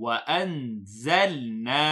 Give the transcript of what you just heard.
وأنزلنا